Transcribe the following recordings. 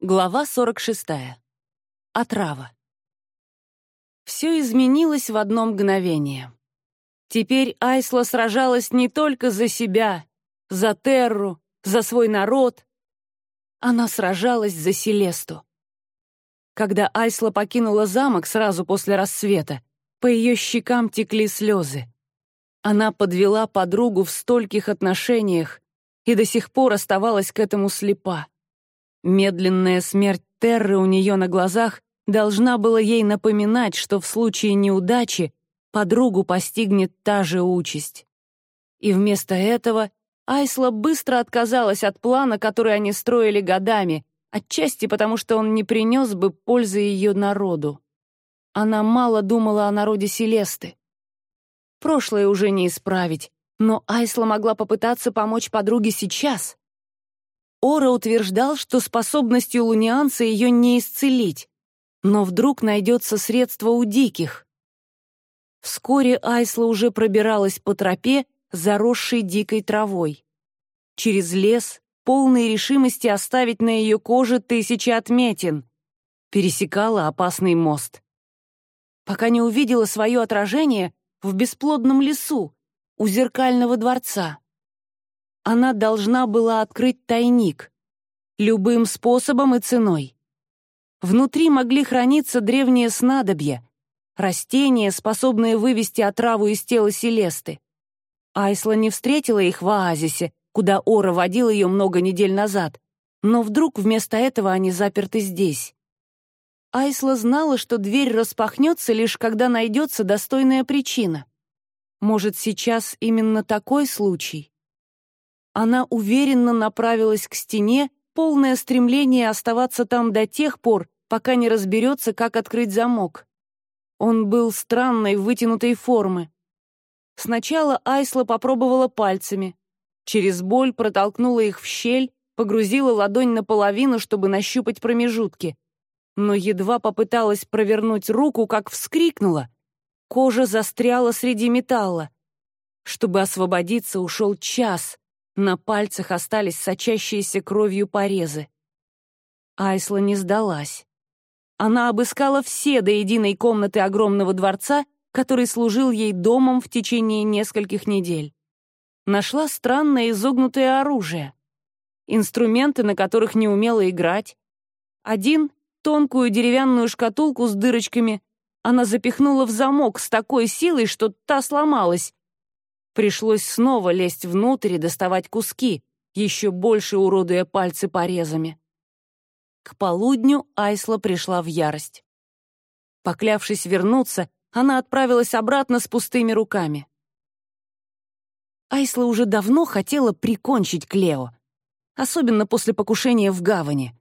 Глава 46. Отрава. Все изменилось в одно мгновение. Теперь Айсла сражалась не только за себя, за Терру, за свой народ. Она сражалась за Селесту. Когда Айсла покинула замок сразу после рассвета, по ее щекам текли слезы. Она подвела подругу в стольких отношениях и до сих пор оставалась к этому слепа. Медленная смерть Терры у нее на глазах должна была ей напоминать, что в случае неудачи подругу постигнет та же участь. И вместо этого Айсла быстро отказалась от плана, который они строили годами, отчасти потому, что он не принес бы пользы ее народу. Она мало думала о народе Селесты. Прошлое уже не исправить, но Айсла могла попытаться помочь подруге сейчас. Ора утверждал, что способностью лунианца ее не исцелить, но вдруг найдется средство у диких. Вскоре Айсла уже пробиралась по тропе, заросшей дикой травой. Через лес, полной решимости оставить на ее коже тысячи отметин. Пересекала опасный мост. Пока не увидела свое отражение в бесплодном лесу, у зеркального дворца она должна была открыть тайник. Любым способом и ценой. Внутри могли храниться древние снадобья, растения, способные вывести отраву из тела Селесты. Айсла не встретила их в оазисе, куда Ора водил ее много недель назад, но вдруг вместо этого они заперты здесь. Айсла знала, что дверь распахнется лишь когда найдется достойная причина. Может, сейчас именно такой случай? Она уверенно направилась к стене, полное стремление оставаться там до тех пор, пока не разберется, как открыть замок. Он был странной, вытянутой формы. Сначала Айсла попробовала пальцами. Через боль протолкнула их в щель, погрузила ладонь наполовину, чтобы нащупать промежутки. Но едва попыталась провернуть руку, как вскрикнула. Кожа застряла среди металла. Чтобы освободиться, ушел час. На пальцах остались сочащиеся кровью порезы. Айсла не сдалась. Она обыскала все до единой комнаты огромного дворца, который служил ей домом в течение нескольких недель. Нашла странное изогнутое оружие. Инструменты, на которых не умела играть. Один — тонкую деревянную шкатулку с дырочками. Она запихнула в замок с такой силой, что та сломалась, Пришлось снова лезть внутрь и доставать куски, еще больше уродуя пальцы порезами. К полудню Айсла пришла в ярость. Поклявшись вернуться, она отправилась обратно с пустыми руками. Айсла уже давно хотела прикончить Клео, особенно после покушения в гавани.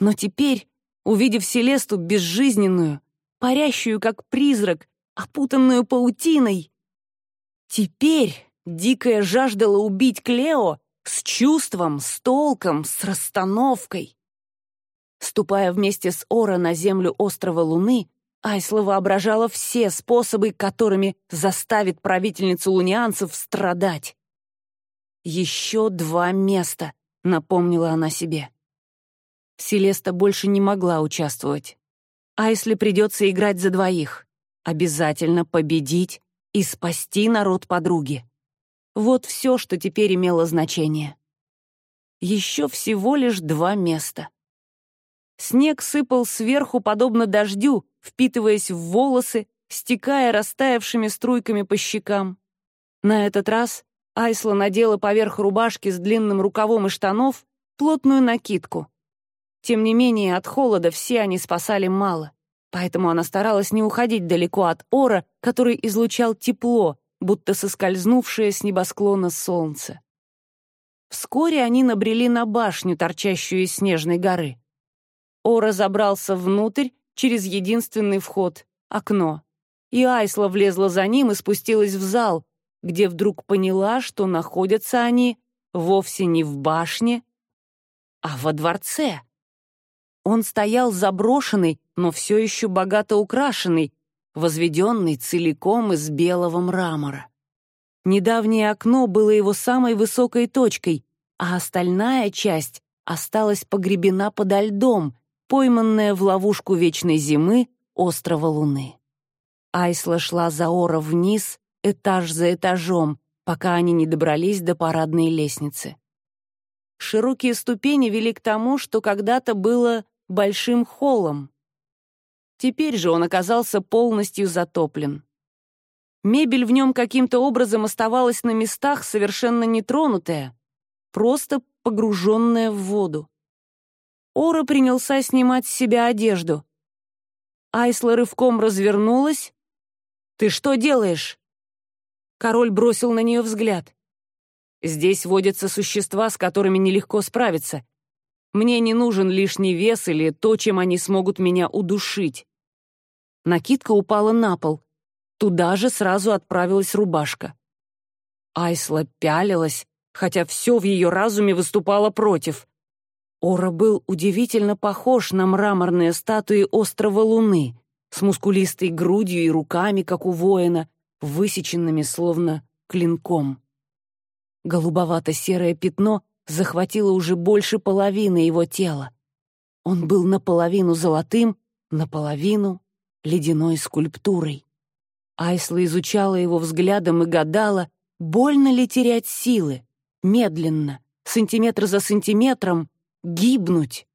Но теперь, увидев Селесту безжизненную, парящую как призрак, опутанную паутиной, Теперь Дикая жаждала убить Клео с чувством, с толком, с расстановкой. Ступая вместе с Ора на землю острова Луны, Айсла воображала все способы, которыми заставит правительницу лунианцев страдать. «Еще два места», — напомнила она себе. Селеста больше не могла участвовать. Айсле придется играть за двоих. Обязательно победить и спасти народ подруги. Вот все, что теперь имело значение. Еще всего лишь два места. Снег сыпал сверху, подобно дождю, впитываясь в волосы, стекая растаявшими струйками по щекам. На этот раз Айсла надела поверх рубашки с длинным рукавом и штанов плотную накидку. Тем не менее, от холода все они спасали мало поэтому она старалась не уходить далеко от ора, который излучал тепло, будто соскользнувшее с небосклона солнце. Вскоре они набрели на башню, торчащую из снежной горы. Ора забрался внутрь через единственный вход — окно. И Айсла влезла за ним и спустилась в зал, где вдруг поняла, что находятся они вовсе не в башне, а во дворце. Он стоял заброшенный, но все еще богато украшенный, возведенный целиком из белого мрамора. Недавнее окно было его самой высокой точкой, а остальная часть осталась погребена подо льдом, пойманная в ловушку вечной зимы острова Луны. Айсла шла за Ора вниз, этаж за этажом, пока они не добрались до парадной лестницы. Широкие ступени вели к тому, что когда-то было большим холлом. Теперь же он оказался полностью затоплен. Мебель в нем каким-то образом оставалась на местах, совершенно нетронутая, просто погруженная в воду. Ора принялся снимать с себя одежду. Айсла рывком развернулась. «Ты что делаешь?» Король бросил на нее взгляд. «Здесь водятся существа, с которыми нелегко справиться. Мне не нужен лишний вес или то, чем они смогут меня удушить». Накидка упала на пол. Туда же сразу отправилась рубашка. Айсла пялилась, хотя все в ее разуме выступало против. Ора был удивительно похож на мраморные статуи острова Луны, с мускулистой грудью и руками, как у воина, высеченными словно клинком. Голубовато-серое пятно захватило уже больше половины его тела. Он был наполовину золотым, наполовину ледяной скульптурой. Айсла изучала его взглядом и гадала, больно ли терять силы, медленно, сантиметр за сантиметром, гибнуть.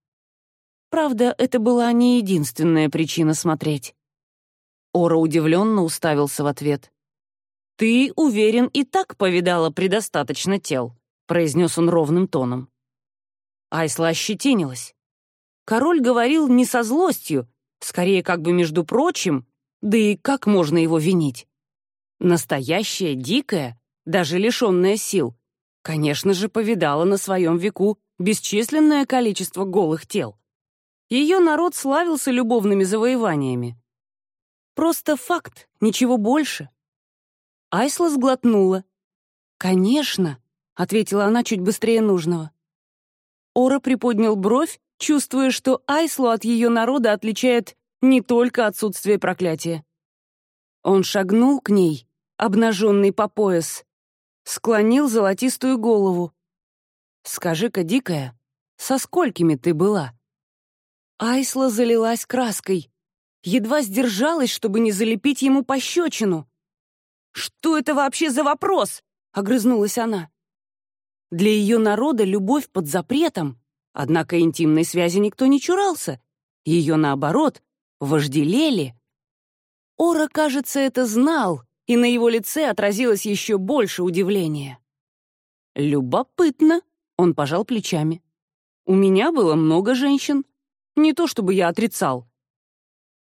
Правда, это была не единственная причина смотреть. Ора удивленно уставился в ответ. «Ты, уверен, и так повидала предостаточно тел», — произнес он ровным тоном. Айсла ощетинилась. Король говорил не со злостью, скорее как бы между прочим, да и как можно его винить? Настоящая, дикая, даже лишенная сил, конечно же, повидала на своем веку бесчисленное количество голых тел. Ее народ славился любовными завоеваниями. Просто факт, ничего больше. Айсла сглотнула. «Конечно», — ответила она чуть быстрее нужного. Ора приподнял бровь, чувствуя, что Айслу от ее народа отличает не только отсутствие проклятия. Он шагнул к ней, обнаженный по пояс, склонил золотистую голову. «Скажи-ка, дикая, со сколькими ты была?» Айсла залилась краской, едва сдержалась, чтобы не залепить ему пощечину. «Что это вообще за вопрос?» — огрызнулась она. Для ее народа любовь под запретом, однако интимной связи никто не чурался. Ее, наоборот, вожделели. Ора, кажется, это знал, и на его лице отразилось еще больше удивления. «Любопытно», — он пожал плечами. «У меня было много женщин. Не то чтобы я отрицал».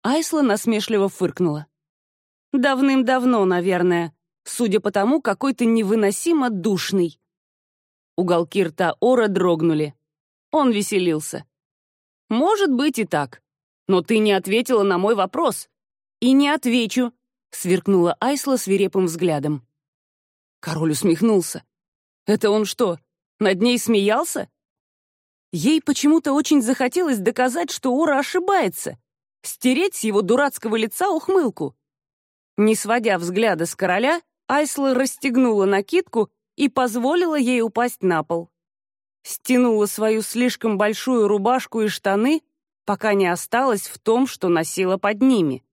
Айсла насмешливо фыркнула. «Давным-давно, наверное, судя по тому, какой ты невыносимо душный». Уголки рта Ора дрогнули. Он веселился. «Может быть и так. Но ты не ответила на мой вопрос. И не отвечу, сверкнула Айсла свирепым взглядом. Король усмехнулся. Это он что, над ней смеялся? Ей почему-то очень захотелось доказать, что Ора ошибается, стереть с его дурацкого лица ухмылку. Не сводя взгляда с короля, Айсла расстегнула накидку и позволила ей упасть на пол. Стянула свою слишком большую рубашку и штаны пока не осталась в том, что носила под ними.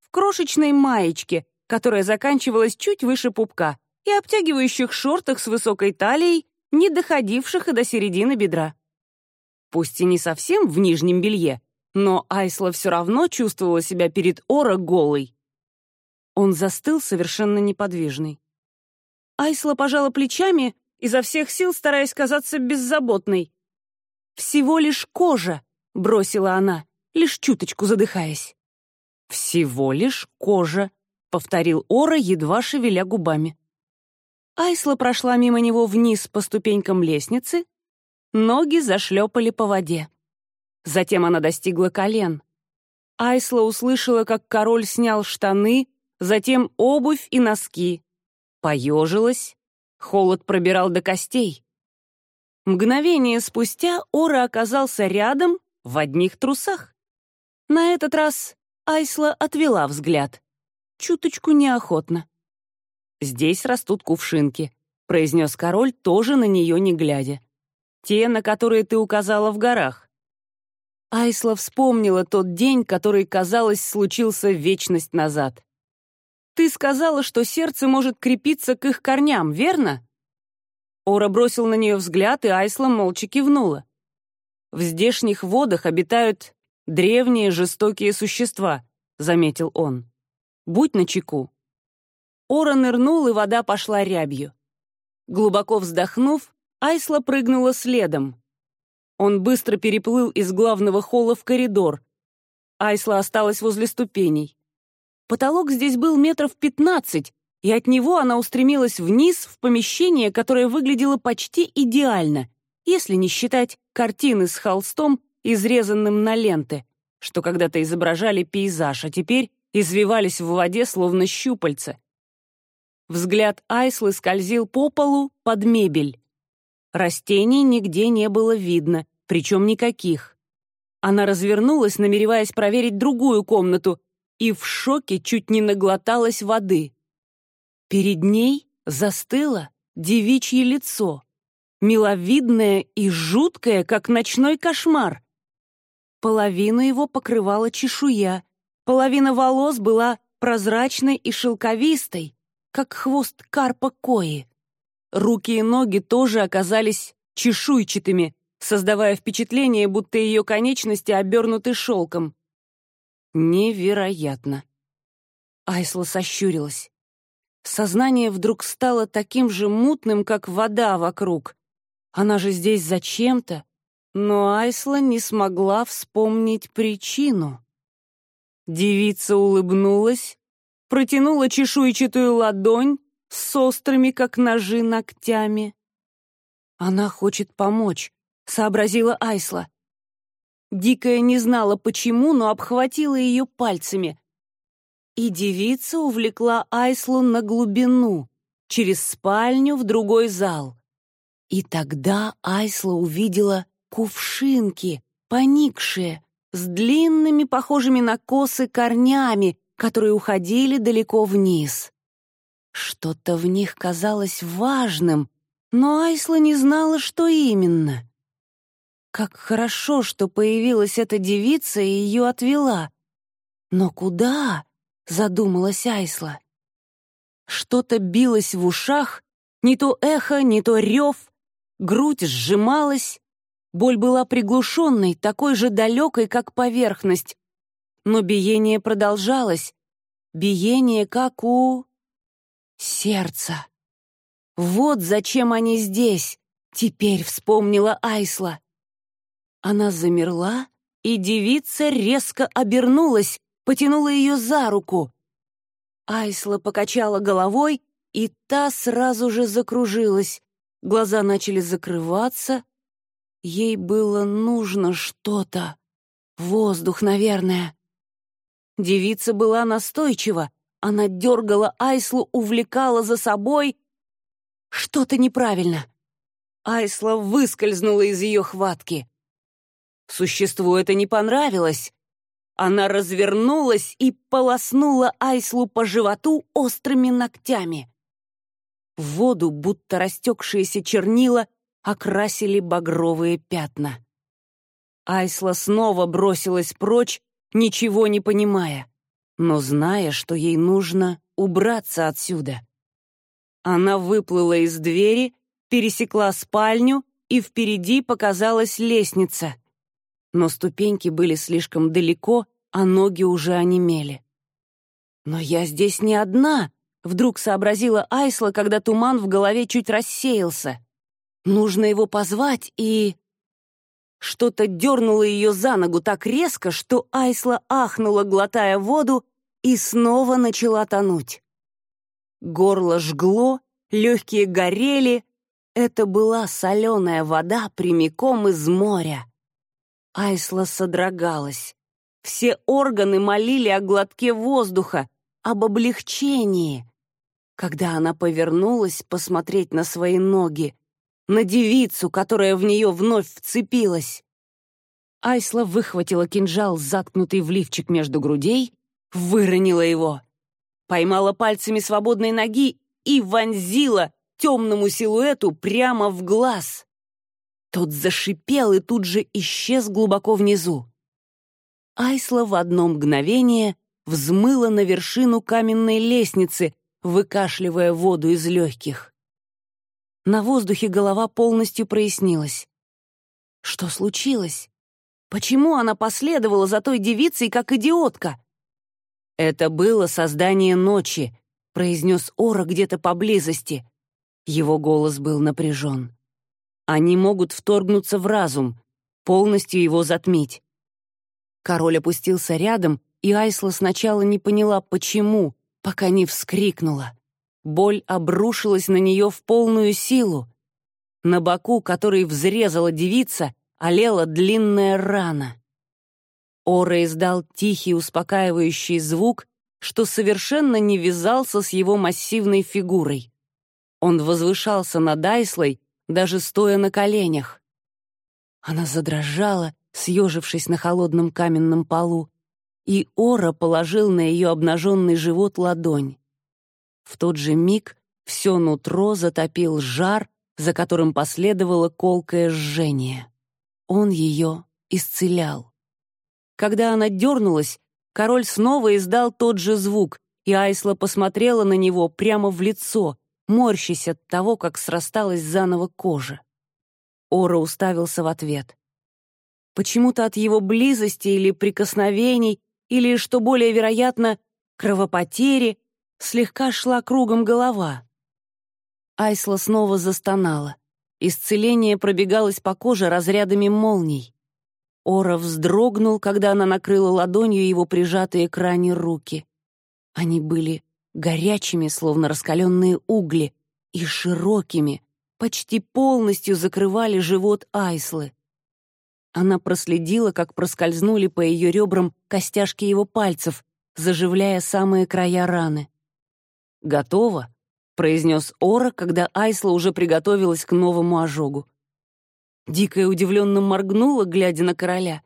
В крошечной маечке, которая заканчивалась чуть выше пупка, и обтягивающих шортах с высокой талией, не доходивших и до середины бедра. Пусть и не совсем в нижнем белье, но Айсла все равно чувствовала себя перед Ора голой. Он застыл совершенно неподвижный. Айсла пожала плечами, изо всех сил стараясь казаться беззаботной. Всего лишь кожа, бросила она, лишь чуточку задыхаясь. «Всего лишь кожа», — повторил Ора, едва шевеля губами. Айсла прошла мимо него вниз по ступенькам лестницы, ноги зашлепали по воде. Затем она достигла колен. Айсла услышала, как король снял штаны, затем обувь и носки. Поежилась, холод пробирал до костей. Мгновение спустя Ора оказался рядом в одних трусах. На этот раз Айсла отвела взгляд. Чуточку неохотно. «Здесь растут кувшинки», — произнес король, тоже на нее не глядя. Те, на которые ты указала в горах. Айсла вспомнила тот день, который, казалось, случился вечность назад. Ты сказала, что сердце может крепиться к их корням, верно? Ора бросил на нее взгляд, и Айсла молча кивнула. В здешних водах обитают древние жестокие существа, заметил он. Будь начеку. Ора нырнул, и вода пошла рябью. Глубоко вздохнув, Айсла прыгнула следом. Он быстро переплыл из главного холла в коридор. Айсла осталась возле ступеней. Потолок здесь был метров пятнадцать, и от него она устремилась вниз в помещение, которое выглядело почти идеально, если не считать картины с холстом, изрезанным на ленты, что когда-то изображали пейзаж, а теперь извивались в воде, словно щупальца. Взгляд Айслы скользил по полу под мебель. Растений нигде не было видно, причем никаких. Она развернулась, намереваясь проверить другую комнату, и в шоке чуть не наглоталась воды. Перед ней застыло девичье лицо, миловидное и жуткое, как ночной кошмар. Половину его покрывала чешуя, половина волос была прозрачной и шелковистой, как хвост карпа кои. Руки и ноги тоже оказались чешуйчатыми, создавая впечатление, будто ее конечности обернуты шелком. Невероятно. Айсла сощурилась. Сознание вдруг стало таким же мутным, как вода вокруг. Она же здесь зачем-то. Но Айсла не смогла вспомнить причину. Девица улыбнулась, протянула чешуйчатую ладонь с острыми, как ножи, ногтями. «Она хочет помочь», — сообразила Айсла. Дикая не знала почему, но обхватила ее пальцами. И девица увлекла Айслу на глубину, через спальню в другой зал. И тогда Айсла увидела кувшинки, поникшие, с длинными, похожими на косы, корнями, которые уходили далеко вниз. Что-то в них казалось важным, но Айсла не знала, что именно. Как хорошо, что появилась эта девица и ее отвела. Но куда? Задумалась Айсла. Что-то билось в ушах, не то эхо, не то рев, грудь сжималась, боль была приглушенной, такой же далекой, как поверхность. Но биение продолжалось, биение как у... сердца. Вот зачем они здесь, теперь вспомнила Айсла. Она замерла, и девица резко обернулась, потянула ее за руку. Айсла покачала головой, и та сразу же закружилась. Глаза начали закрываться. Ей было нужно что-то. Воздух, наверное. Девица была настойчива. Она дергала Айслу, увлекала за собой. Что-то неправильно. Айсла выскользнула из ее хватки. Существу это не понравилось. Она развернулась и полоснула Айслу по животу острыми ногтями. В воду, будто растекшиеся чернила, окрасили багровые пятна. Айсла снова бросилась прочь, ничего не понимая, но зная, что ей нужно убраться отсюда. Она выплыла из двери, пересекла спальню, и впереди показалась лестница — но ступеньки были слишком далеко, а ноги уже онемели. «Но я здесь не одна», — вдруг сообразила Айсла, когда туман в голове чуть рассеялся. «Нужно его позвать и...» Что-то дернуло ее за ногу так резко, что Айсла ахнула, глотая воду, и снова начала тонуть. Горло жгло, легкие горели. Это была соленая вода прямиком из моря. Айсла содрогалась. Все органы молили о глотке воздуха, об облегчении. Когда она повернулась посмотреть на свои ноги, на девицу, которая в нее вновь вцепилась. Айсла выхватила кинжал, заткнутый в лифчик между грудей, выронила его, поймала пальцами свободной ноги и вонзила темному силуэту прямо в глаз. Тот зашипел и тут же исчез глубоко внизу. Айсла в одно мгновение взмыла на вершину каменной лестницы, выкашливая воду из легких. На воздухе голова полностью прояснилась. Что случилось? Почему она последовала за той девицей, как идиотка? «Это было создание ночи», — произнес Ора где-то поблизости. Его голос был напряжен. «Они могут вторгнуться в разум, полностью его затмить». Король опустился рядом, и Айсла сначала не поняла, почему, пока не вскрикнула. Боль обрушилась на нее в полную силу. На боку, который взрезала девица, олела длинная рана. Ора издал тихий успокаивающий звук, что совершенно не вязался с его массивной фигурой. Он возвышался над Айслой, даже стоя на коленях. Она задрожала, съежившись на холодном каменном полу, и Ора положил на ее обнаженный живот ладонь. В тот же миг все нутро затопил жар, за которым последовало колкое жжение. Он ее исцелял. Когда она дернулась, король снова издал тот же звук, и Айсла посмотрела на него прямо в лицо, морщась от того, как срасталась заново кожа. Ора уставился в ответ. Почему-то от его близости или прикосновений, или, что более вероятно, кровопотери, слегка шла кругом голова. Айсла снова застонала. Исцеление пробегалось по коже разрядами молний. Ора вздрогнул, когда она накрыла ладонью его прижатые к ране руки. Они были горячими, словно раскаленные угли, и широкими, почти полностью закрывали живот Айслы. Она проследила, как проскользнули по ее ребрам костяшки его пальцев, заживляя самые края раны. «Готово», произнес Ора, когда Айсла уже приготовилась к новому ожогу. Дикая удивленно моргнула, глядя на короля.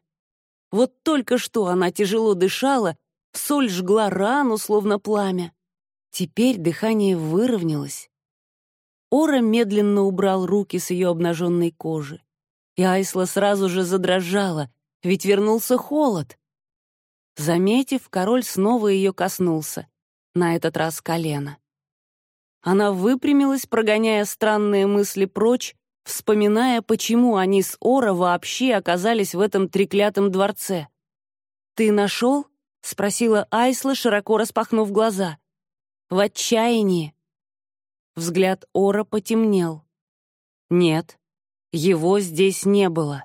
Вот только что она тяжело дышала, соль жгла рану, словно пламя. Теперь дыхание выровнялось. Ора медленно убрал руки с ее обнаженной кожи. И Айсла сразу же задрожала, ведь вернулся холод. Заметив, король снова ее коснулся, на этот раз колено. Она выпрямилась, прогоняя странные мысли прочь, вспоминая, почему они с Ора вообще оказались в этом треклятом дворце. «Ты нашел?» — спросила Айсла, широко распахнув глаза. «В отчаянии». Взгляд Ора потемнел. «Нет, его здесь не было».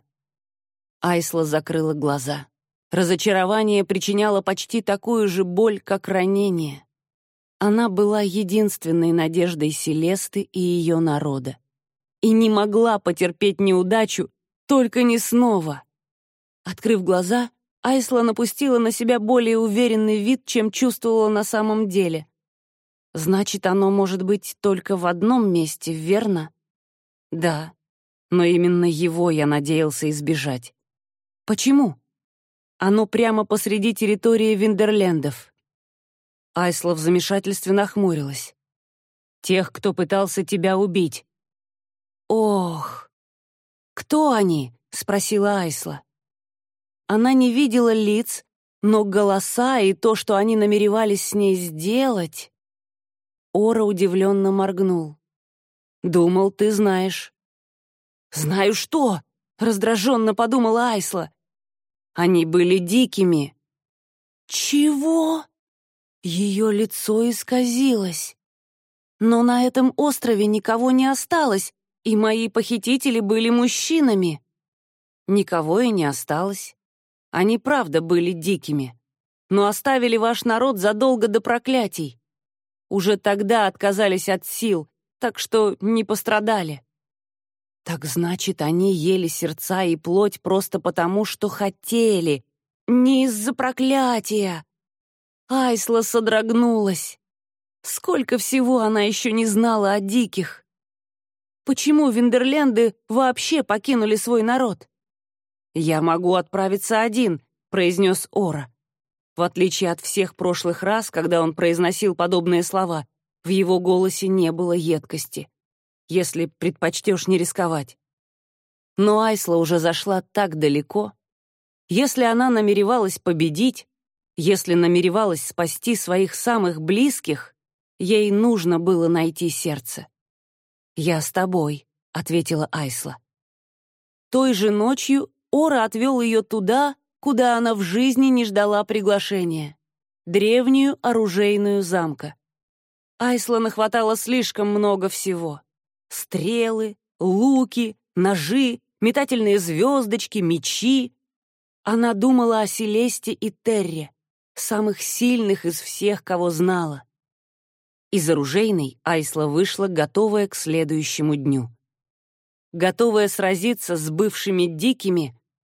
Айсла закрыла глаза. Разочарование причиняло почти такую же боль, как ранение. Она была единственной надеждой Селесты и ее народа. И не могла потерпеть неудачу, только не снова. Открыв глаза, Айсла напустила на себя более уверенный вид, чем чувствовала на самом деле. Значит, оно может быть только в одном месте, верно? Да, но именно его я надеялся избежать. Почему? Оно прямо посреди территории Виндерлендов. Айсла в замешательстве нахмурилась. «Тех, кто пытался тебя убить». «Ох! Кто они?» — спросила Айсла. Она не видела лиц, но голоса и то, что они намеревались с ней сделать... Ора удивленно моргнул. «Думал, ты знаешь». «Знаю что?» — раздраженно подумала Айсла. «Они были дикими». «Чего?» Ее лицо исказилось. Но на этом острове никого не осталось, и мои похитители были мужчинами. Никого и не осталось. Они правда были дикими. Но оставили ваш народ задолго до проклятий. Уже тогда отказались от сил, так что не пострадали. Так значит, они ели сердца и плоть просто потому, что хотели, не из-за проклятия. Айсла содрогнулась. Сколько всего она еще не знала о диких. Почему Виндерленды вообще покинули свой народ? «Я могу отправиться один», — произнес Ора. В отличие от всех прошлых раз, когда он произносил подобные слова, в его голосе не было едкости. «Если предпочтешь не рисковать». Но Айсла уже зашла так далеко. Если она намеревалась победить, если намеревалась спасти своих самых близких, ей нужно было найти сердце. «Я с тобой», — ответила Айсла. Той же ночью Ора отвел ее туда, куда она в жизни не ждала приглашения — древнюю оружейную замка. Айсла нахватала слишком много всего. Стрелы, луки, ножи, метательные звездочки, мечи. Она думала о Селесте и Терре, самых сильных из всех, кого знала. Из оружейной Айсла вышла, готовая к следующему дню. Готовая сразиться с бывшими дикими,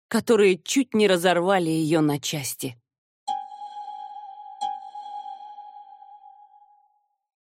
которые чуть не разорвали ее на части.